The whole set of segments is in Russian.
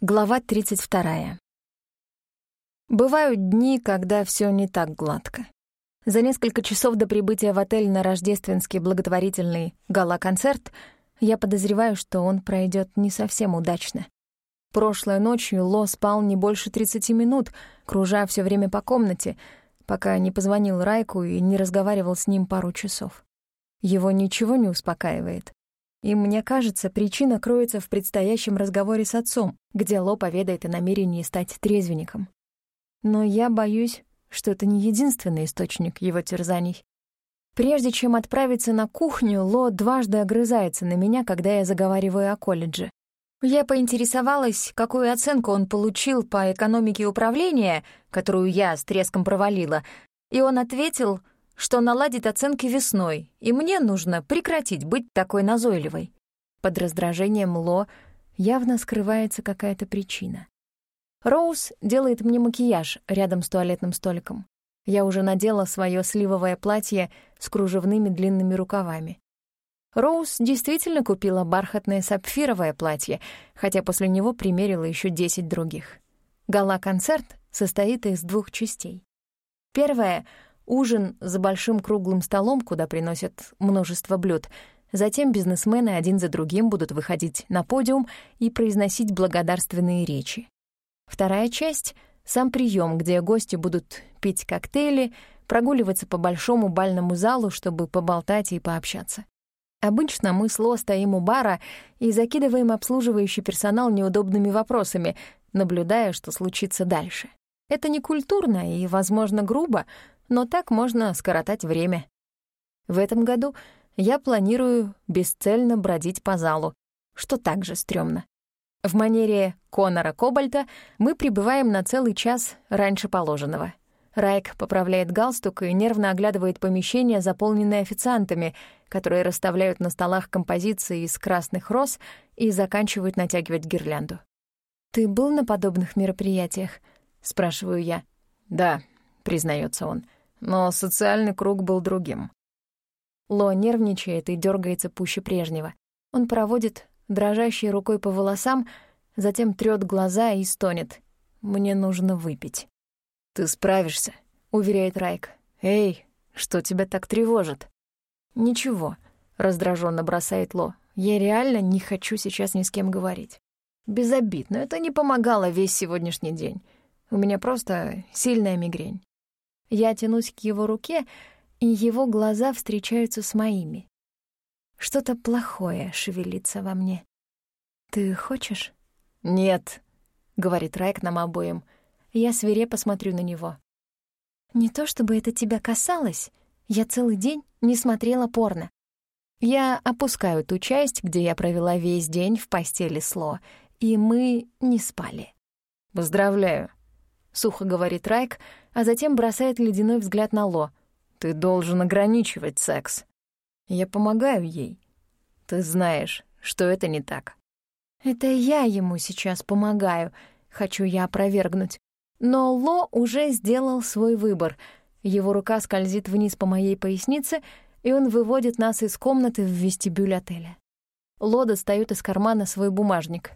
Глава 32. Бывают дни, когда все не так гладко. За несколько часов до прибытия в отель на рождественский благотворительный гала-концерт я подозреваю, что он пройдет не совсем удачно. Прошлой ночью Ло спал не больше 30 минут, кружа все время по комнате, пока не позвонил Райку и не разговаривал с ним пару часов. Его ничего не успокаивает. И мне кажется, причина кроется в предстоящем разговоре с отцом, где Ло поведает о намерении стать трезвенником. Но я боюсь, что это не единственный источник его терзаний. Прежде чем отправиться на кухню, Ло дважды огрызается на меня, когда я заговариваю о колледже. Я поинтересовалась, какую оценку он получил по экономике управления, которую я с треском провалила, и он ответил — что наладит оценки весной, и мне нужно прекратить быть такой назойливой. Под раздражением Ло явно скрывается какая-то причина. Роуз делает мне макияж рядом с туалетным столиком. Я уже надела свое сливовое платье с кружевными длинными рукавами. Роуз действительно купила бархатное сапфировое платье, хотя после него примерила еще десять других. Гала-концерт состоит из двух частей. Первая — ужин за большим круглым столом, куда приносят множество блюд. Затем бизнесмены один за другим будут выходить на подиум и произносить благодарственные речи. Вторая часть — сам прием, где гости будут пить коктейли, прогуливаться по большому бальному залу, чтобы поболтать и пообщаться. Обычно мы с Ло стоим у бара и закидываем обслуживающий персонал неудобными вопросами, наблюдая, что случится дальше. Это не культурно и, возможно, грубо, но так можно скоротать время. В этом году я планирую бесцельно бродить по залу, что также стрёмно. В манере Конора Кобальта мы прибываем на целый час раньше положенного. Райк поправляет галстук и нервно оглядывает помещение, заполненное официантами, которые расставляют на столах композиции из красных роз и заканчивают натягивать гирлянду. «Ты был на подобных мероприятиях?» — спрашиваю я. «Да», — признается он но социальный круг был другим. Ло нервничает и дергается пуще прежнего. Он проводит дрожащей рукой по волосам, затем трёт глаза и стонет. «Мне нужно выпить». «Ты справишься», — уверяет Райк. «Эй, что тебя так тревожит?» «Ничего», — раздраженно бросает Ло. «Я реально не хочу сейчас ни с кем говорить. Без обид, но это не помогало весь сегодняшний день. У меня просто сильная мигрень. Я тянусь к его руке, и его глаза встречаются с моими. Что-то плохое шевелится во мне. «Ты хочешь?» «Нет», — говорит Райк нам обоим. Я свирепо смотрю на него. «Не то чтобы это тебя касалось. Я целый день не смотрела порно. Я опускаю ту часть, где я провела весь день в постели Сло, и мы не спали. «Поздравляю», — сухо говорит Райк, а затем бросает ледяной взгляд на Ло. «Ты должен ограничивать секс. Я помогаю ей. Ты знаешь, что это не так». «Это я ему сейчас помогаю», — хочу я опровергнуть. Но Ло уже сделал свой выбор. Его рука скользит вниз по моей пояснице, и он выводит нас из комнаты в вестибюль отеля. Ло достает из кармана свой бумажник.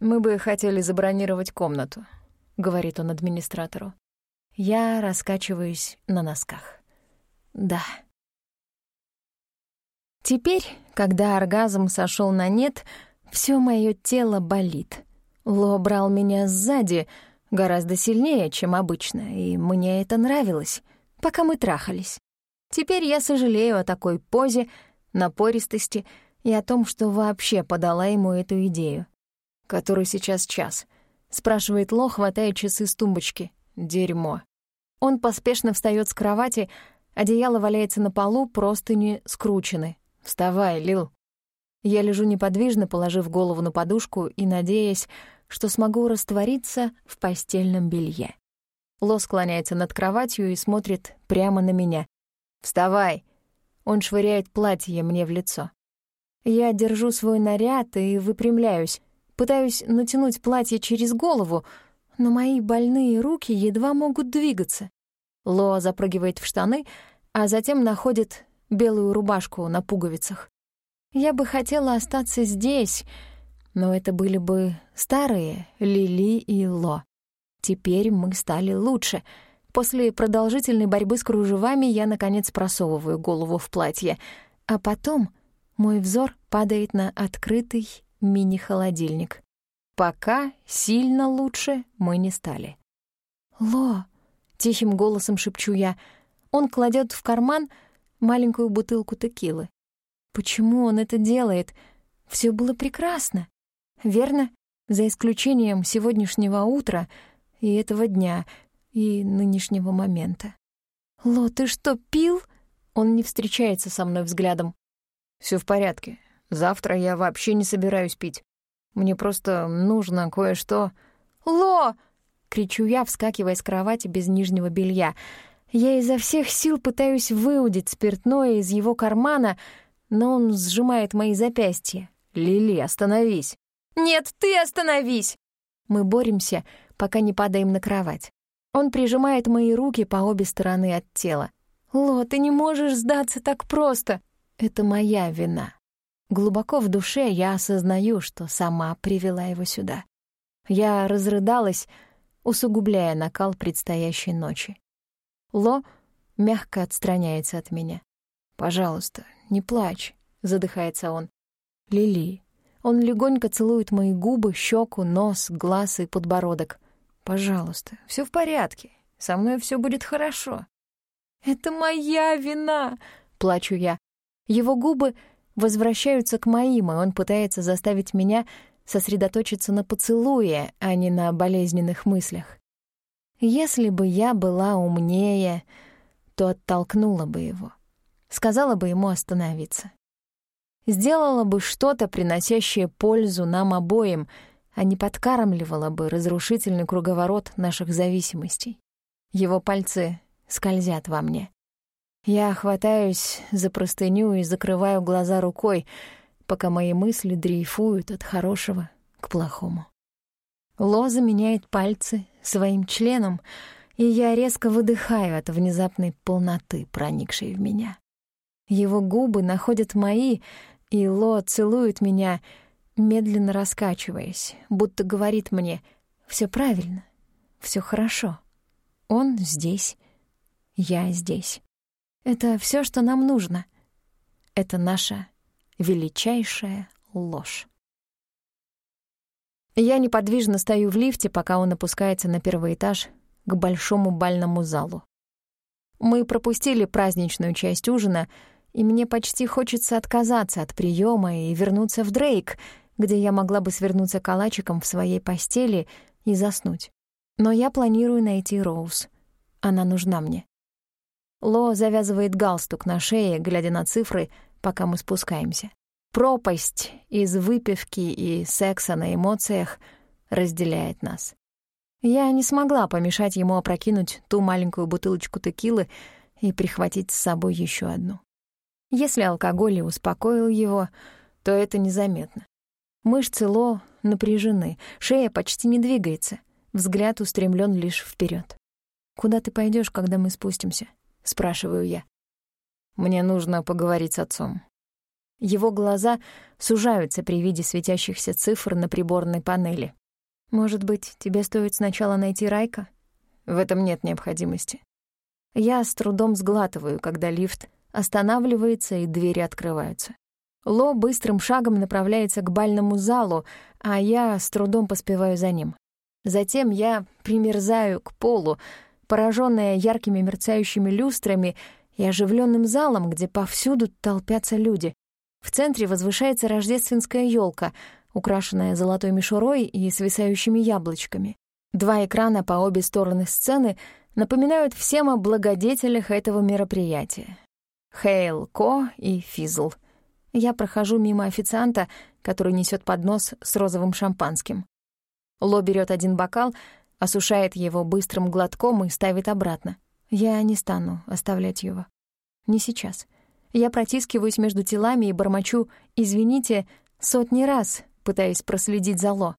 «Мы бы хотели забронировать комнату. — говорит он администратору. Я раскачиваюсь на носках. Да. Теперь, когда оргазм сошел на нет, все мое тело болит. Ло брал меня сзади гораздо сильнее, чем обычно, и мне это нравилось, пока мы трахались. Теперь я сожалею о такой позе, напористости и о том, что вообще подала ему эту идею. Который сейчас час —— спрашивает Ло, хватая часы с тумбочки. «Дерьмо». Он поспешно встает с кровати, одеяло валяется на полу, простыни скручены. «Вставай, Лил». Я лежу неподвижно, положив голову на подушку и надеясь, что смогу раствориться в постельном белье. Ло склоняется над кроватью и смотрит прямо на меня. «Вставай!» Он швыряет платье мне в лицо. Я держу свой наряд и выпрямляюсь. Пытаюсь натянуть платье через голову, но мои больные руки едва могут двигаться. Лоа запрыгивает в штаны, а затем находит белую рубашку на пуговицах. Я бы хотела остаться здесь, Но это были бы старые Лили и Ло. Теперь мы стали лучше. После продолжительной борьбы с кружевами я, наконец, просовываю голову в платье. А потом мой взор падает на открытый мини-холодильник. Пока сильно лучше мы не стали. «Ло!» — тихим голосом шепчу я. Он кладет в карман маленькую бутылку текилы. Почему он это делает? Все было прекрасно. Верно? За исключением сегодняшнего утра — и этого дня, и нынешнего момента. «Ло, ты что, пил?» Он не встречается со мной взглядом. Все в порядке. Завтра я вообще не собираюсь пить. Мне просто нужно кое-что...» «Ло!» — кричу я, вскакивая с кровати без нижнего белья. Я изо всех сил пытаюсь выудить спиртное из его кармана, но он сжимает мои запястья. «Лили, остановись!» «Нет, ты остановись!» Мы боремся, пока не падаем на кровать. Он прижимает мои руки по обе стороны от тела. «Ло, ты не можешь сдаться так просто!» Это моя вина. Глубоко в душе я осознаю, что сама привела его сюда. Я разрыдалась, усугубляя накал предстоящей ночи. Ло мягко отстраняется от меня. «Пожалуйста, не плачь», — задыхается он. «Лили». Он легонько целует мои губы, щеку, нос, глаз и подбородок. Пожалуйста, все в порядке. Со мной все будет хорошо. Это моя вина, плачу я. Его губы возвращаются к моим, и он пытается заставить меня сосредоточиться на поцелуе, а не на болезненных мыслях. Если бы я была умнее, то оттолкнула бы его. Сказала бы ему остановиться. Сделала бы что-то, приносящее пользу нам обоим — а не подкармливала бы разрушительный круговорот наших зависимостей. Его пальцы скользят во мне. Я хватаюсь за простыню и закрываю глаза рукой, пока мои мысли дрейфуют от хорошего к плохому. Лоза меняет пальцы своим членом, и я резко выдыхаю от внезапной полноты, проникшей в меня. Его губы находят мои, и Ло целует меня — медленно раскачиваясь, будто говорит мне «Всё правильно, всё хорошо. Он здесь, я здесь. Это всё, что нам нужно. Это наша величайшая ложь». Я неподвижно стою в лифте, пока он опускается на первый этаж к большому бальному залу. Мы пропустили праздничную часть ужина, и мне почти хочется отказаться от приема и вернуться в Дрейк — где я могла бы свернуться калачиком в своей постели и заснуть. Но я планирую найти Роуз. Она нужна мне. Ло завязывает галстук на шее, глядя на цифры, пока мы спускаемся. Пропасть из выпивки и секса на эмоциях разделяет нас. Я не смогла помешать ему опрокинуть ту маленькую бутылочку текилы и прихватить с собой еще одну. Если алкоголь и успокоил его, то это незаметно. Мышцы Ло напряжены, шея почти не двигается, взгляд устремлен лишь вперед. «Куда ты пойдешь, когда мы спустимся?» — спрашиваю я. «Мне нужно поговорить с отцом». Его глаза сужаются при виде светящихся цифр на приборной панели. «Может быть, тебе стоит сначала найти Райка?» «В этом нет необходимости». Я с трудом сглатываю, когда лифт останавливается и двери открываются. Ло быстрым шагом направляется к бальному залу, а я с трудом поспеваю за ним. Затем я примерзаю к полу, пораженная яркими мерцающими люстрами и оживленным залом, где повсюду толпятся люди. В центре возвышается рождественская елка, украшенная золотой мишурой и свисающими яблочками. Два экрана по обе стороны сцены напоминают всем о благодетелях этого мероприятия. Хейл Ко и Физл — я прохожу мимо официанта, который несет поднос с розовым шампанским. Ло берет один бокал, осушает его быстрым глотком и ставит обратно. Я не стану оставлять его. Не сейчас. Я протискиваюсь между телами и бормочу «извините» сотни раз, пытаясь проследить за Ло.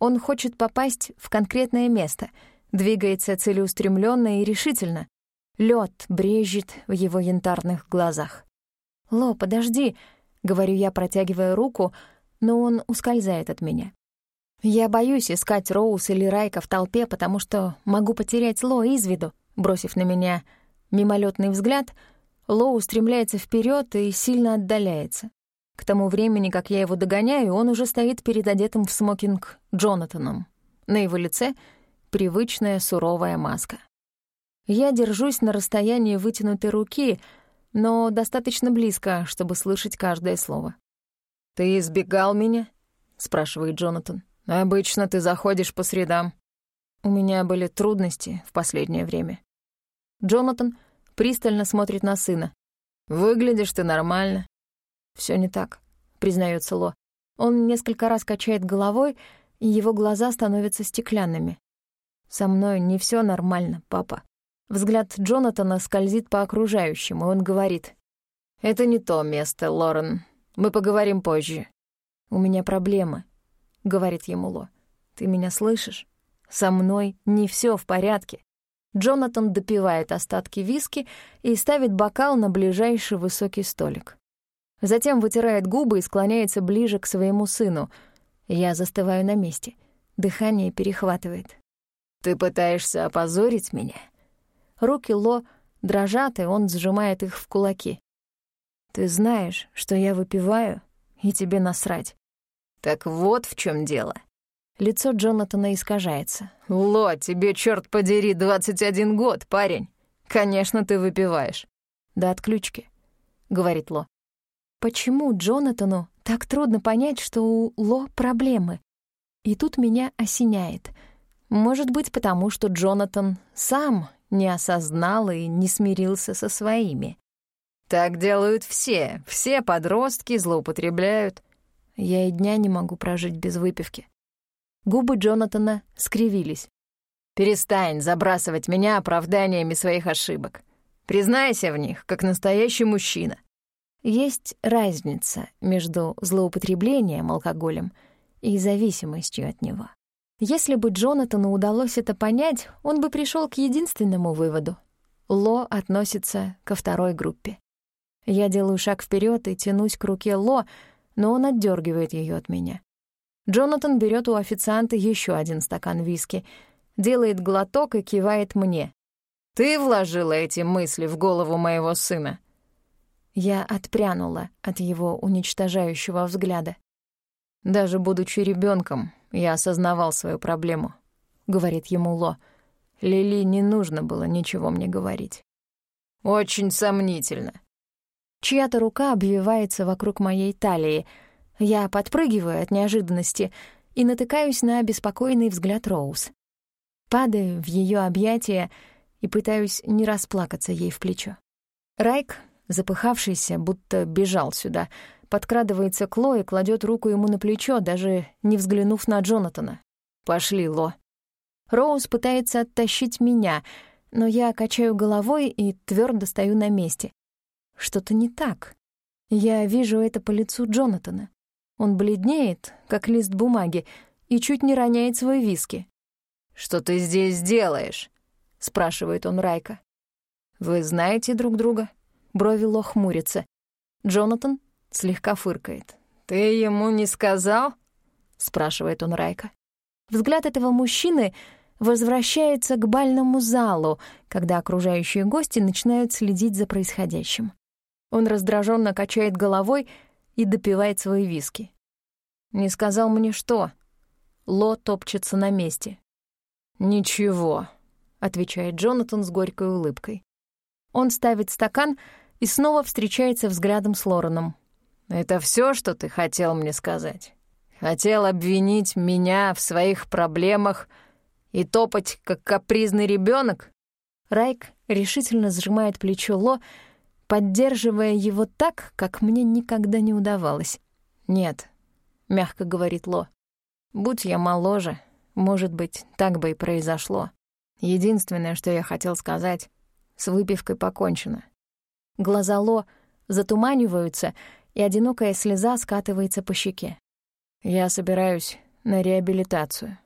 Он хочет попасть в конкретное место, двигается целеустремленно и решительно. Лед брежет в его янтарных глазах. «Ло, подожди!» — говорю я, протягивая руку, но он ускользает от меня. Я боюсь искать Роуз или Райка в толпе, потому что могу потерять Ло из виду. Бросив на меня мимолетный взгляд, Ло устремляется вперед и сильно отдаляется. К тому времени, как я его догоняю, он уже стоит перед одетым в смокинг Джонатаном. На его лице привычная суровая маска. Я держусь на расстоянии вытянутой руки, но достаточно близко, чтобы слышать каждое слово. «Ты избегал меня?» — спрашивает Джонатан. «Обычно ты заходишь по средам». У меня были трудности в последнее время. Джонатан пристально смотрит на сына. «Выглядишь ты нормально». Все не так», — признается Ло. Он несколько раз качает головой, и его глаза становятся стеклянными. «Со мной не все нормально, папа». Взгляд Джонатана скользит по окружающим, и он говорит. «Это не то место, Лорен. Мы поговорим позже». «У меня проблемы», — говорит ему Ло. «Ты меня слышишь? Со мной не все в порядке». Джонатан допивает остатки виски и ставит бокал на ближайший высокий столик. Затем вытирает губы и склоняется ближе к своему сыну. Я застываю на месте. Дыхание перехватывает. «Ты пытаешься опозорить меня?» Руки Ло дрожат, и он сжимает их в кулаки. «Ты знаешь, что я выпиваю, и тебе насрать». «Так вот в чем дело». Лицо Джонатана искажается. «Ло, тебе, черт подери, 21 год, парень. Конечно, ты выпиваешь». «До отключки», — говорит Ло. Почему Джонатану так трудно понять, что у Ло проблемы? И тут меня осеняет. Может быть, потому что Джонатан сам не осознал и не смирился со своими. Так делают все. Все подростки злоупотребляют. Я и дня не могу прожить без выпивки. Губы Джонатана скривились. «Перестань забрасывать меня оправданиями своих ошибок. Признайся в них, как настоящий мужчина». Есть разница между злоупотреблением алкоголем и зависимостью от него. Если бы Джонатану удалось это понять, он бы пришел к единственному выводу. Ло относится ко второй группе. Я делаю шаг вперед и тянусь к руке Ло, но он отдергивает ее от меня. Джонатан берет у официанта еще один стакан виски, делает глоток и кивает мне. «Ты вложила эти мысли в голову моего сына?» Я отпрянула от его уничтожающего взгляда. Даже будучи ребенком, я осознавал свою проблему, говорит ему Ло. Лили не нужно было ничего мне говорить. Очень сомнительно. Чья-то рука обвивается вокруг моей талии. Я подпрыгиваю от неожиданности и натыкаюсь на беспокойный взгляд Роуз. Падаю в ее объятия и пытаюсь не расплакаться ей в плечо. Райк, запыхавшийся, будто бежал сюда, подкрадывается к Ло и кладет руку ему на плечо, даже не взглянув на Джонатана. «Пошли, Ло». Роуз пытается оттащить меня, но я качаю головой и твердо стою на месте. Что-то не так. Я вижу это по лицу Джонатана. Он бледнеет, как лист бумаги, и чуть не роняет свой виски. «Что ты здесь делаешь?» — спрашивает он Райка. «Вы знаете друг друга?» Брови Ло хмурятся. Джонатан слегка фыркает. «Ты ему не сказал?» — спрашивает он Райка. Взгляд этого мужчины возвращается к бальному залу, когда окружающие гости начинают следить за происходящим. Он раздраженно качает головой и допивает свои виски. «Не сказал мне что?» Ло топчется на месте. «Ничего», — отвечает Джонатан с горькой улыбкой. Он ставит стакан и снова встречается взглядом с Лореном. Это все, что ты хотел мне сказать? Хотел обвинить меня в своих проблемах и топать, как капризный ребенок? Райк решительно сжимает плечо Ло, поддерживая его так, как мне никогда не удавалось. «Нет», — мягко говорит Ло, — «будь я моложе, может быть, так бы и произошло. Единственное, что я хотел сказать, с выпивкой покончено». Глаза Ло затуманиваются, и одинокая слеза скатывается по щеке. Я собираюсь на реабилитацию.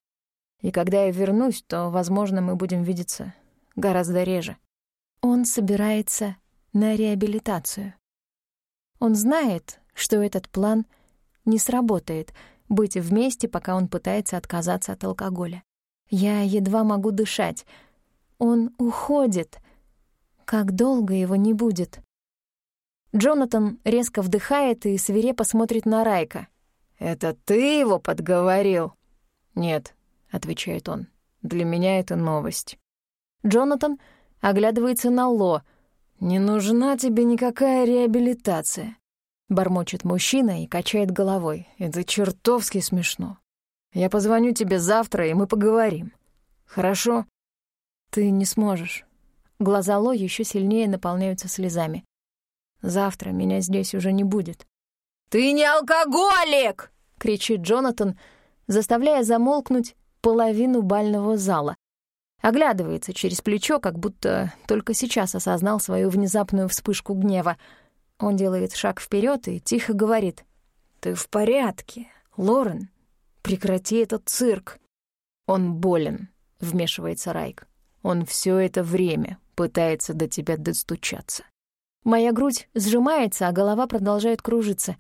И когда я вернусь, то, возможно, мы будем видеться гораздо реже. Он собирается на реабилитацию. Он знает, что этот план не сработает быть вместе, пока он пытается отказаться от алкоголя. Я едва могу дышать. Он уходит. Как долго его не будет? Джонатан резко вдыхает и свирепо смотрит на Райка. «Это ты его подговорил?» «Нет», — отвечает он. «Для меня это новость». Джонатан оглядывается на Ло. «Не нужна тебе никакая реабилитация», — бормочет мужчина и качает головой. «Это чертовски смешно. Я позвоню тебе завтра, и мы поговорим. Хорошо?» «Ты не сможешь». Глаза Ло еще сильнее наполняются слезами. «Завтра меня здесь уже не будет». «Ты не алкоголик!» — кричит Джонатан, заставляя замолкнуть половину бального зала. Оглядывается через плечо, как будто только сейчас осознал свою внезапную вспышку гнева. Он делает шаг вперед и тихо говорит. «Ты в порядке, Лорен? Прекрати этот цирк!» «Он болен», — вмешивается Райк. «Он все это время пытается до тебя достучаться». Моя грудь сжимается, а голова продолжает кружиться.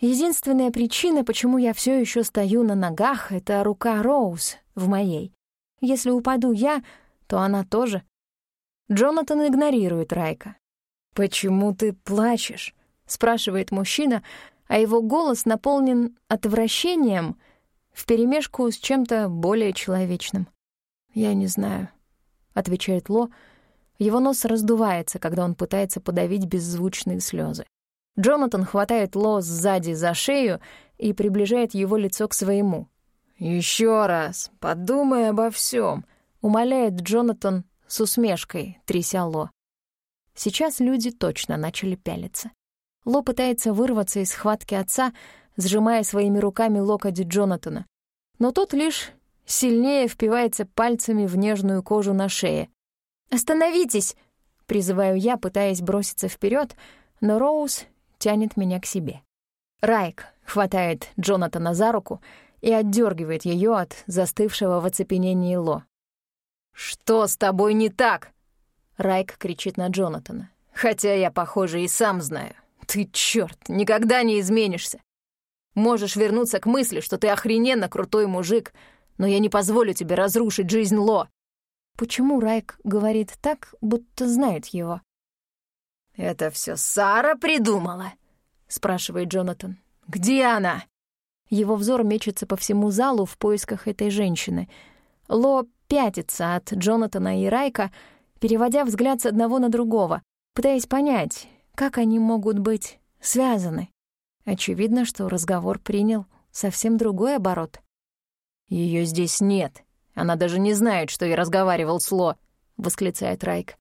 Единственная причина, почему я все еще стою на ногах, — это рука Роуз в моей. Если упаду я, то она тоже. Джонатан игнорирует Райка. «Почему ты плачешь?» — спрашивает мужчина, а его голос наполнен отвращением вперемешку с чем-то более человечным. «Я не знаю», — отвечает Ло. Его нос раздувается, когда он пытается подавить беззвучные слезы. Джонатан хватает Ло сзади за шею и приближает его лицо к своему. Еще раз подумай обо всем, умоляет Джонатан с усмешкой, тряся Ло. Сейчас люди точно начали пялиться. Ло пытается вырваться из схватки отца, сжимая своими руками локоть Джонатана. Но тот лишь сильнее впивается пальцами в нежную кожу на шее. «Остановитесь!» — призываю я, пытаясь броситься вперед, но Роуз тянет меня к себе. Райк хватает Джонатана за руку — и отдергивает ее от застывшего в оцепенении Ло. «Что с тобой не так?» Райк кричит на Джонатана. «Хотя я, похоже, и сам знаю. Ты, черт, никогда не изменишься. Можешь вернуться к мысли, что ты охрененно крутой мужик, но я не позволю тебе разрушить жизнь Ло». Почему Райк говорит так, будто знает его? «Это все Сара придумала?» — спрашивает Джонатан. «Где она?» Его взор мечется по всему залу в поисках этой женщины. Ло пятится от Джонатана и Райка, переводя взгляд с одного на другого, пытаясь понять, как они могут быть связаны. Очевидно, что разговор принял совсем другой оборот. Ее здесь нет. Она даже не знает, что я разговаривал с Ло», — восклицает Райк.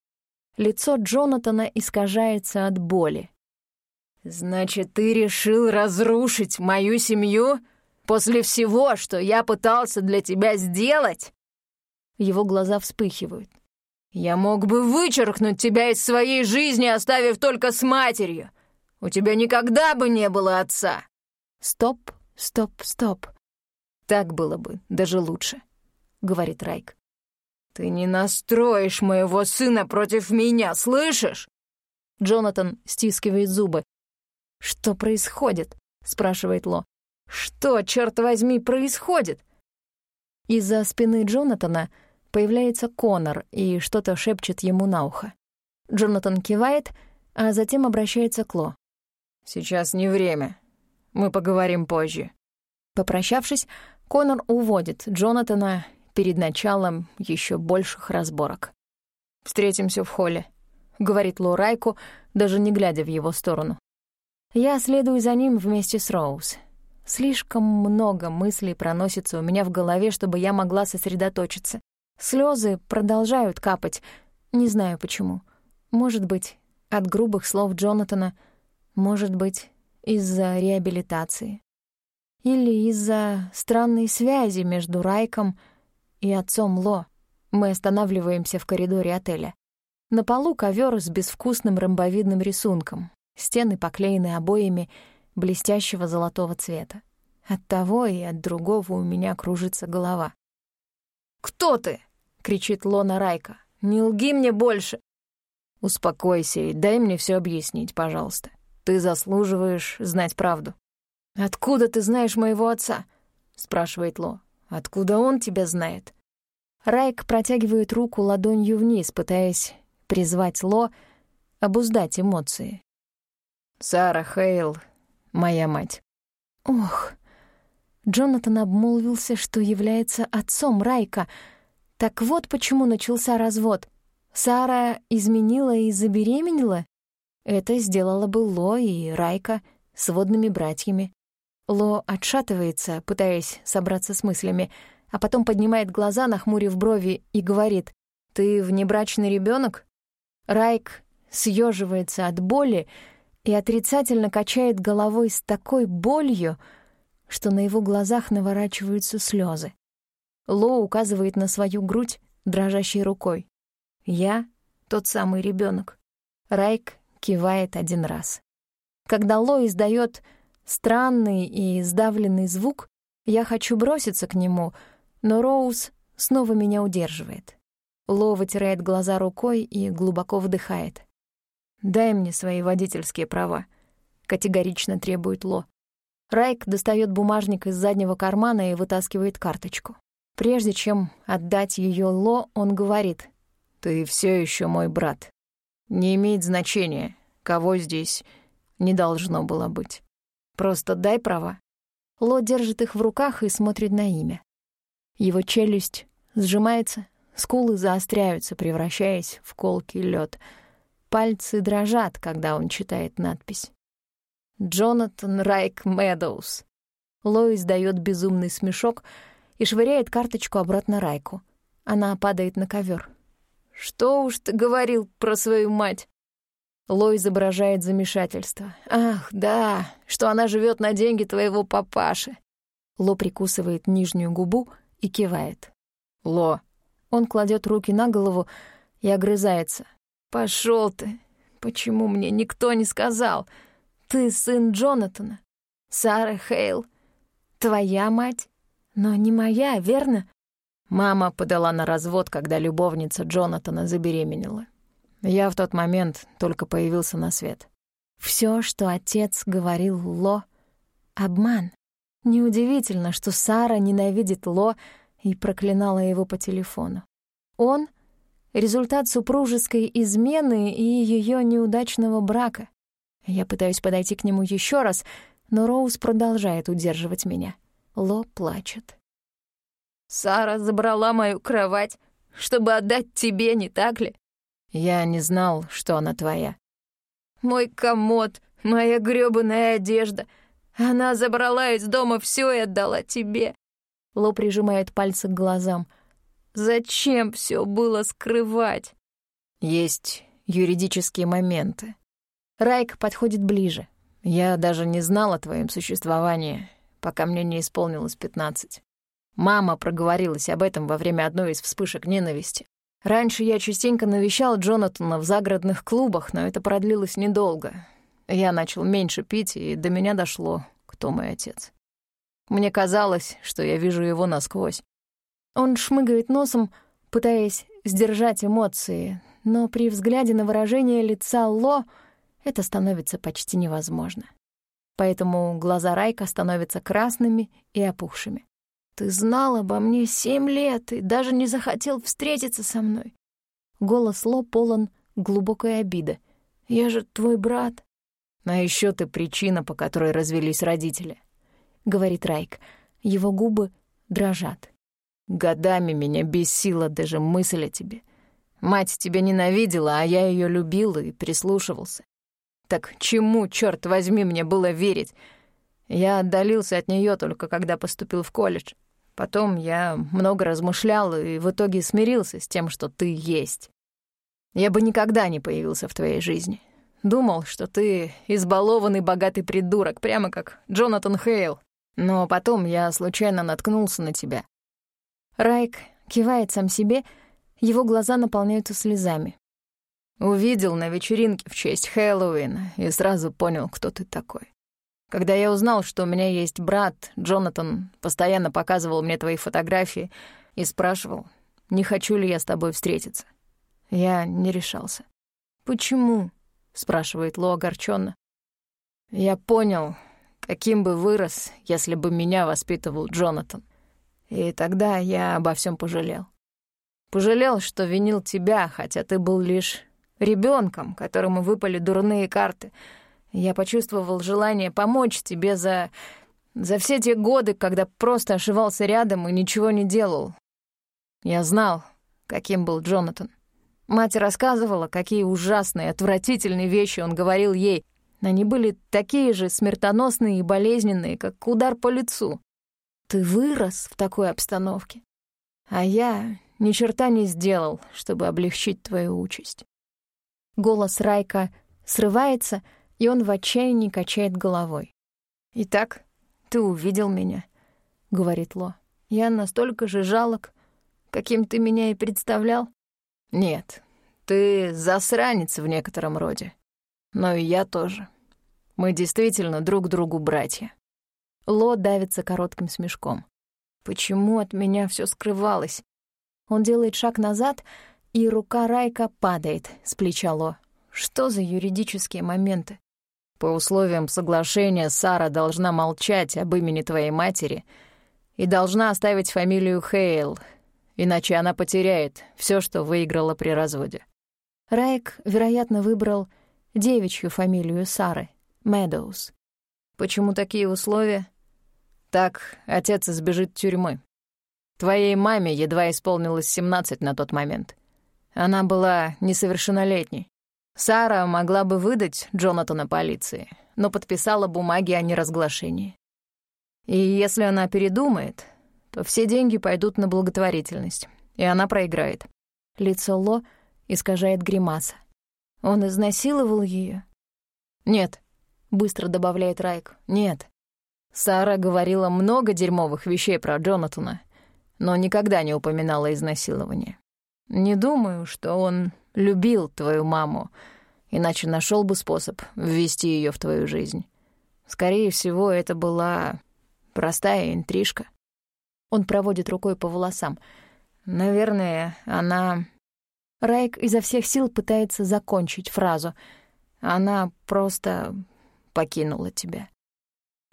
Лицо Джонатана искажается от боли. «Значит, ты решил разрушить мою семью после всего, что я пытался для тебя сделать?» Его глаза вспыхивают. «Я мог бы вычеркнуть тебя из своей жизни, оставив только с матерью. У тебя никогда бы не было отца». «Стоп, стоп, стоп. Так было бы даже лучше», — говорит Райк. «Ты не настроишь моего сына против меня, слышишь?» Джонатан стискивает зубы. «Что происходит?» — спрашивает Ло. «Что, черт возьми, происходит?» Из-за спины Джонатана появляется Конор и что-то шепчет ему на ухо. Джонатан кивает, а затем обращается к Ло. «Сейчас не время. Мы поговорим позже». Попрощавшись, Конор уводит Джонатана перед началом еще больших разборок. «Встретимся в холле», — говорит Ло Райку, даже не глядя в его сторону. Я следую за ним вместе с Роуз. Слишком много мыслей проносится у меня в голове, чтобы я могла сосредоточиться. Слезы продолжают капать, не знаю почему. Может быть, от грубых слов Джонатана, может быть, из-за реабилитации. Или из-за странной связи между Райком и отцом Ло. Мы останавливаемся в коридоре отеля. На полу ковер с безвкусным ромбовидным рисунком. Стены поклеены обоями блестящего золотого цвета. От того и от другого у меня кружится голова. «Кто ты?» — кричит Лона Райка. «Не лги мне больше!» «Успокойся и дай мне все объяснить, пожалуйста. Ты заслуживаешь знать правду». «Откуда ты знаешь моего отца?» — спрашивает Ло. «Откуда он тебя знает?» Райк протягивает руку ладонью вниз, пытаясь призвать Ло, обуздать эмоции. «Сара Хейл, моя мать». Ох, Джонатан обмолвился, что является отцом Райка. Так вот почему начался развод. Сара изменила и забеременела? Это сделала бы Ло и Райка с водными братьями. Ло отшатывается, пытаясь собраться с мыслями, а потом поднимает глаза, нахмурив брови, и говорит, «Ты внебрачный ребенок? Райк съеживается от боли и отрицательно качает головой с такой болью, что на его глазах наворачиваются слезы. Ло указывает на свою грудь дрожащей рукой. «Я — тот самый ребенок. Райк кивает один раз. Когда Ло издает странный и сдавленный звук, я хочу броситься к нему, но Роуз снова меня удерживает. Ло вытирает глаза рукой и глубоко вдыхает. «Дай мне свои водительские права», — категорично требует Ло. Райк достает бумажник из заднего кармана и вытаскивает карточку. Прежде чем отдать ее Ло, он говорит, «Ты все еще мой брат. Не имеет значения, кого здесь не должно было быть. Просто дай права». Ло держит их в руках и смотрит на имя. Его челюсть сжимается, скулы заостряются, превращаясь в колкий лед. Пальцы дрожат, когда он читает надпись. Джонатан Райк Медоуз. Лоис дает безумный смешок и швыряет карточку обратно Райку. Она падает на ковер. «Что уж ты говорил про свою мать?» Ло изображает замешательство. «Ах, да, что она живет на деньги твоего папаши». Ло прикусывает нижнюю губу и кивает. «Ло». Он кладет руки на голову и огрызается. Пошел ты! Почему мне никто не сказал?» Ты сын Джонатана, Сара Хейл. Твоя мать, но не моя, верно? Мама подала на развод, когда любовница Джонатана забеременела. Я в тот момент только появился на свет. Все, что отец говорил Ло — обман. Неудивительно, что Сара ненавидит Ло и проклинала его по телефону. Он — результат супружеской измены и ее неудачного брака. Я пытаюсь подойти к нему еще раз, но Роуз продолжает удерживать меня. Ло плачет. «Сара забрала мою кровать, чтобы отдать тебе, не так ли?» «Я не знал, что она твоя». «Мой комод, моя грёбаная одежда. Она забрала из дома все и отдала тебе». Ло прижимает пальцы к глазам. «Зачем все было скрывать?» «Есть юридические моменты», Райк подходит ближе. Я даже не знала о твоем существовании, пока мне не исполнилось пятнадцать. Мама проговорилась об этом во время одной из вспышек ненависти. Раньше я частенько навещал Джонатана в загородных клубах, но это продлилось недолго. Я начал меньше пить, и до меня дошло, кто мой отец. Мне казалось, что я вижу его насквозь. Он шмыгает носом, пытаясь сдержать эмоции, но при взгляде на выражение лица Ло — это становится почти невозможно. Поэтому глаза Райка становятся красными и опухшими. «Ты знал обо мне семь лет и даже не захотел встретиться со мной». Голос Ло полон глубокой обиды. «Я же твой брат». «А еще ты причина, по которой развелись родители», — говорит Райк. Его губы дрожат. «Годами меня бесила даже мысль о тебе. Мать тебя ненавидела, а я ее любил и прислушивался. Так чему, черт возьми, мне было верить? Я отдалился от нее только когда поступил в колледж. Потом я много размышлял и в итоге смирился с тем, что ты есть. Я бы никогда не появился в твоей жизни. Думал, что ты избалованный богатый придурок, прямо как Джонатан Хейл. Но потом я случайно наткнулся на тебя. Райк кивает сам себе, его глаза наполняются слезами. Увидел на вечеринке в честь Хэллоуина и сразу понял, кто ты такой. Когда я узнал, что у меня есть брат, Джонатан постоянно показывал мне твои фотографии и спрашивал, не хочу ли я с тобой встретиться. Я не решался. «Почему?» — спрашивает Ло огорченно. Я понял, каким бы вырос, если бы меня воспитывал Джонатан. И тогда я обо всем пожалел. Пожалел, что винил тебя, хотя ты был лишь ребенком, которому выпали дурные карты. Я почувствовал желание помочь тебе за... за все те годы, когда просто ошивался рядом и ничего не делал. Я знал, каким был Джонатан. Мать рассказывала, какие ужасные, отвратительные вещи он говорил ей. Они были такие же смертоносные и болезненные, как удар по лицу. Ты вырос в такой обстановке. А я ни черта не сделал, чтобы облегчить твою участь. Голос Райка срывается, и он в отчаянии качает головой. «Итак, ты увидел меня», — говорит Ло. «Я настолько же жалок, каким ты меня и представлял?» «Нет, ты засранец в некотором роде. Но и я тоже. Мы действительно друг другу братья». Ло давится коротким смешком. «Почему от меня все скрывалось?» Он делает шаг назад, и рука Райка падает с плеча Ло. Что за юридические моменты? По условиям соглашения Сара должна молчать об имени твоей матери и должна оставить фамилию Хейл, иначе она потеряет все, что выиграла при разводе. Райк, вероятно, выбрал девичью фамилию Сары — Медоуз. Почему такие условия? Так отец избежит тюрьмы. Твоей маме едва исполнилось 17 на тот момент. Она была несовершеннолетней. Сара могла бы выдать Джонатана полиции, но подписала бумаги о неразглашении. И если она передумает, то все деньги пойдут на благотворительность, и она проиграет. Лицо Ло искажает гримаса. Он изнасиловал ее? Нет, быстро добавляет Райк. Нет. Сара говорила много дерьмовых вещей про Джонатана, но никогда не упоминала изнасилование. Не думаю, что он любил твою маму, иначе нашел бы способ ввести ее в твою жизнь. Скорее всего, это была простая интрижка. Он проводит рукой по волосам. Наверное, она... Райк изо всех сил пытается закончить фразу. Она просто покинула тебя.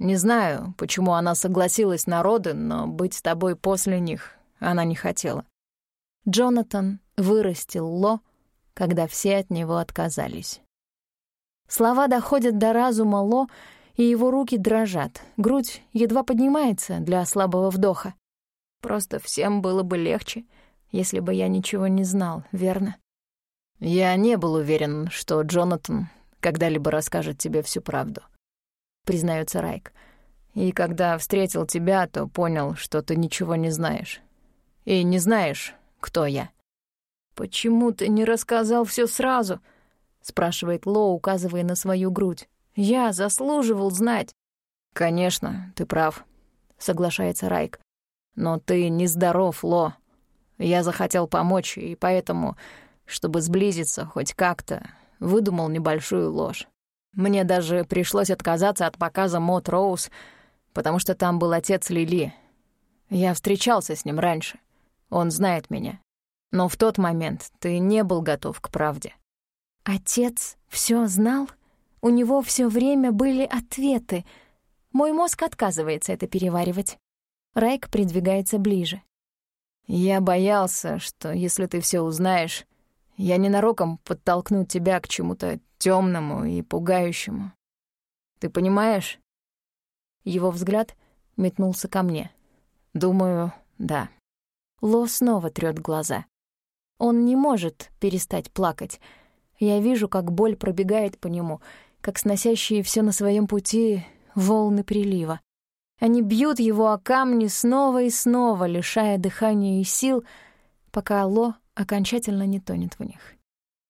Не знаю, почему она согласилась на роды, но быть с тобой после них она не хотела. Джонатан вырастил Ло, когда все от него отказались. Слова доходят до разума Ло, и его руки дрожат, грудь едва поднимается для слабого вдоха. Просто всем было бы легче, если бы я ничего не знал, верно? Я не был уверен, что Джонатан когда-либо расскажет тебе всю правду, признается Райк. И когда встретил тебя, то понял, что ты ничего не знаешь. И не знаешь, кто я. «Почему ты не рассказал все сразу?» — спрашивает Ло, указывая на свою грудь. «Я заслуживал знать». «Конечно, ты прав», — соглашается Райк. «Но ты нездоров, Ло. Я захотел помочь, и поэтому, чтобы сблизиться хоть как-то, выдумал небольшую ложь. Мне даже пришлось отказаться от показа Мот Роуз, потому что там был отец Лили. Я встречался с ним раньше. Он знает меня. Но в тот момент ты не был готов к правде. Отец все знал? У него все время были ответы. Мой мозг отказывается это переваривать. Райк придвигается ближе. Я боялся, что если ты все узнаешь, я ненароком подтолкну тебя к чему-то темному и пугающему. Ты понимаешь? Его взгляд метнулся ко мне. Думаю, да. Ло снова трёт глаза. Он не может перестать плакать. Я вижу, как боль пробегает по нему, как сносящие все на своем пути волны прилива. Они бьют его о камни снова и снова, лишая дыхания и сил, пока Ло окончательно не тонет в них.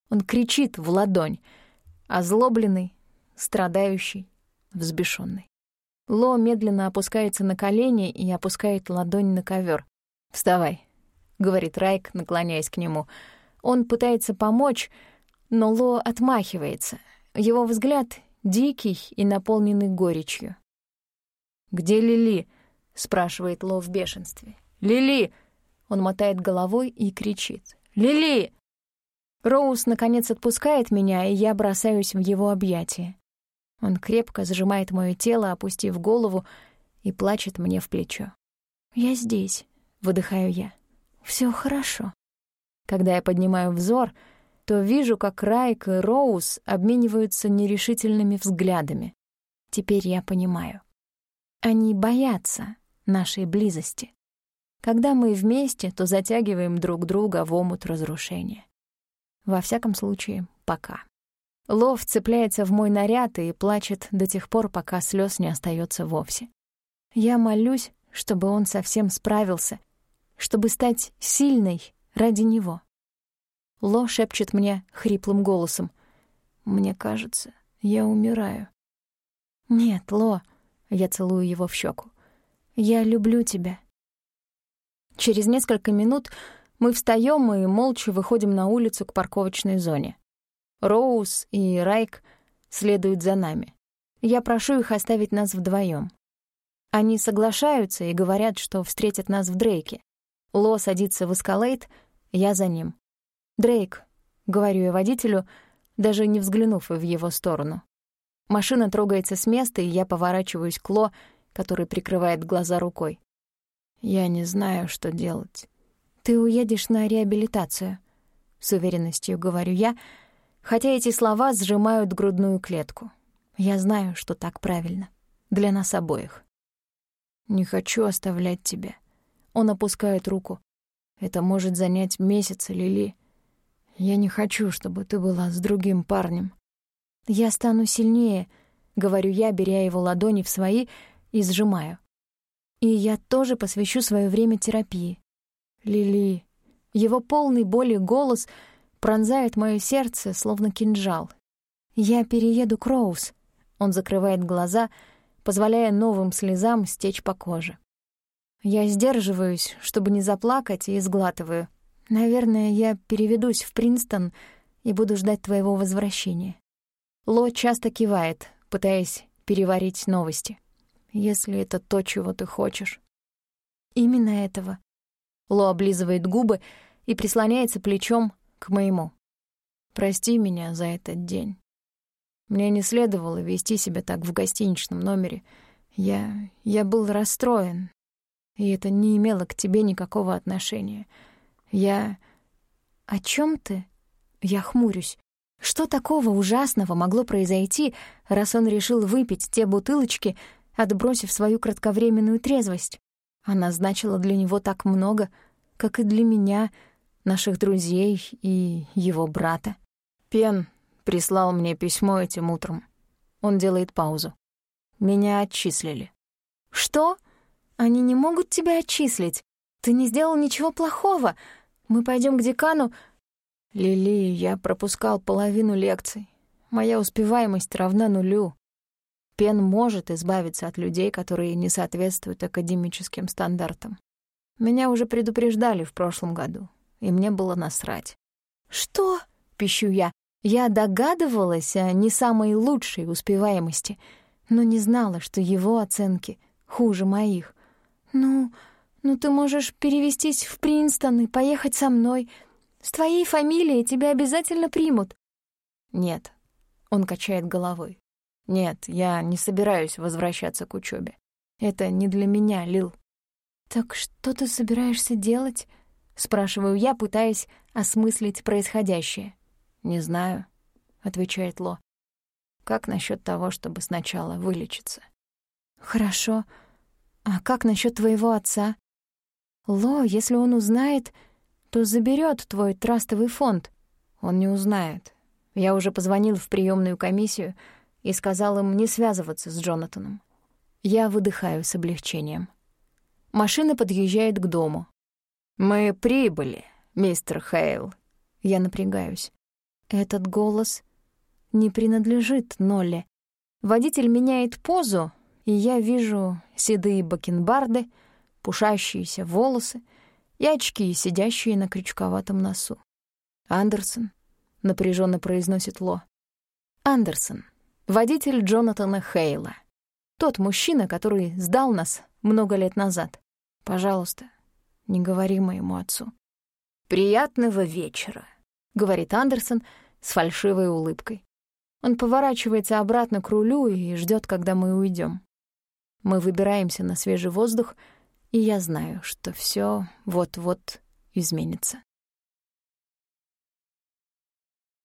Он кричит в ладонь, озлобленный, страдающий, взбешенный. Ло медленно опускается на колени и опускает ладонь на ковер. «Вставай», говорит Райк, наклоняясь к нему. Он пытается помочь, но Ло отмахивается. Его взгляд дикий и наполненный горечью. «Где Лили?» — спрашивает Ло в бешенстве. «Лили!» — он мотает головой и кричит. «Лили!» Роуз, наконец, отпускает меня, и я бросаюсь в его объятия. Он крепко сжимает моё тело, опустив голову, и плачет мне в плечо. «Я здесь», — выдыхаю я. Всё хорошо». Когда я поднимаю взор, то вижу, как Райк и Роуз обмениваются нерешительными взглядами. Теперь я понимаю. Они боятся нашей близости. Когда мы вместе, то затягиваем друг друга в омут разрушения. Во всяком случае, пока. Лов цепляется в мой наряд и плачет до тех пор, пока слез не остается вовсе. Я молюсь, чтобы он совсем справился, чтобы стать сильной ради него. Ло шепчет мне хриплым голосом. «Мне кажется, я умираю». «Нет, Ло», — я целую его в щеку. «Я люблю тебя». Через несколько минут мы встаем и молча выходим на улицу к парковочной зоне. Роуз и Райк следуют за нами. Я прошу их оставить нас вдвоем. Они соглашаются и говорят, что встретят нас в Дрейке. Ло садится в эскалейт, я за ним. «Дрейк», — говорю я водителю, даже не взглянув в его сторону. Машина трогается с места, и я поворачиваюсь к Ло, который прикрывает глаза рукой. Я не знаю, что делать. Ты уедешь на реабилитацию, с уверенностью говорю я, хотя эти слова сжимают грудную клетку. Я знаю, что так правильно. Для нас обоих. Не хочу оставлять тебя. Он опускает руку. Это может занять месяц или ли. Я не хочу, чтобы ты была с другим парнем. Я стану сильнее, говорю я, беря его ладони в свои и сжимаю. И я тоже посвящу свое время терапии. Лили. Его полный боли голос пронзает мое сердце, словно кинжал. Я перееду к Роуз. Он закрывает глаза, позволяя новым слезам стечь по коже. Я сдерживаюсь, чтобы не заплакать, и сглатываю. Наверное, я переведусь в Принстон и буду ждать твоего возвращения. Ло часто кивает, пытаясь переварить новости если это то, чего ты хочешь. Именно этого. Ло облизывает губы и прислоняется плечом к моему. Прости меня за этот день. Мне не следовало вести себя так в гостиничном номере. Я... я был расстроен, и это не имело к тебе никакого отношения. Я... О чем ты? Я хмурюсь. Что такого ужасного могло произойти, раз он решил выпить те бутылочки, отбросив свою кратковременную трезвость. Она значила для него так много, как и для меня, наших друзей и его брата. Пен прислал мне письмо этим утром. Он делает паузу. Меня отчислили. «Что? Они не могут тебя отчислить. Ты не сделал ничего плохого. Мы пойдем к декану...» «Лили, я пропускал половину лекций. Моя успеваемость равна нулю. Пен может избавиться от людей, которые не соответствуют академическим стандартам. Меня уже предупреждали в прошлом году, и мне было насрать. «Что?» — пищу я. Я догадывалась о не самой лучшей успеваемости, но не знала, что его оценки хуже моих. «Ну, ну ты можешь перевестись в Принстон и поехать со мной. С твоей фамилией тебя обязательно примут». «Нет», — он качает головой. Нет, я не собираюсь возвращаться к учебе. Это не для меня, Лил. Так что ты собираешься делать? спрашиваю я, пытаясь осмыслить происходящее. Не знаю, отвечает Ло. Как насчет того, чтобы сначала вылечиться? Хорошо. А как насчет твоего отца? Ло, если он узнает, то заберет твой трастовый фонд. Он не узнает. Я уже позвонил в приемную комиссию, и сказал им не связываться с Джонатаном. Я выдыхаю с облегчением. Машина подъезжает к дому. «Мы прибыли, мистер Хейл». Я напрягаюсь. Этот голос не принадлежит Нолле. Водитель меняет позу, и я вижу седые бакенбарды, пушащиеся волосы и очки, сидящие на крючковатом носу. «Андерсон», — напряженно произносит Ло. «Андерсон, Водитель Джонатана Хейла. Тот мужчина, который сдал нас много лет назад. Пожалуйста, не говори моему отцу. «Приятного вечера», — говорит Андерсон с фальшивой улыбкой. Он поворачивается обратно к рулю и ждет, когда мы уйдем. Мы выбираемся на свежий воздух, и я знаю, что все вот-вот изменится.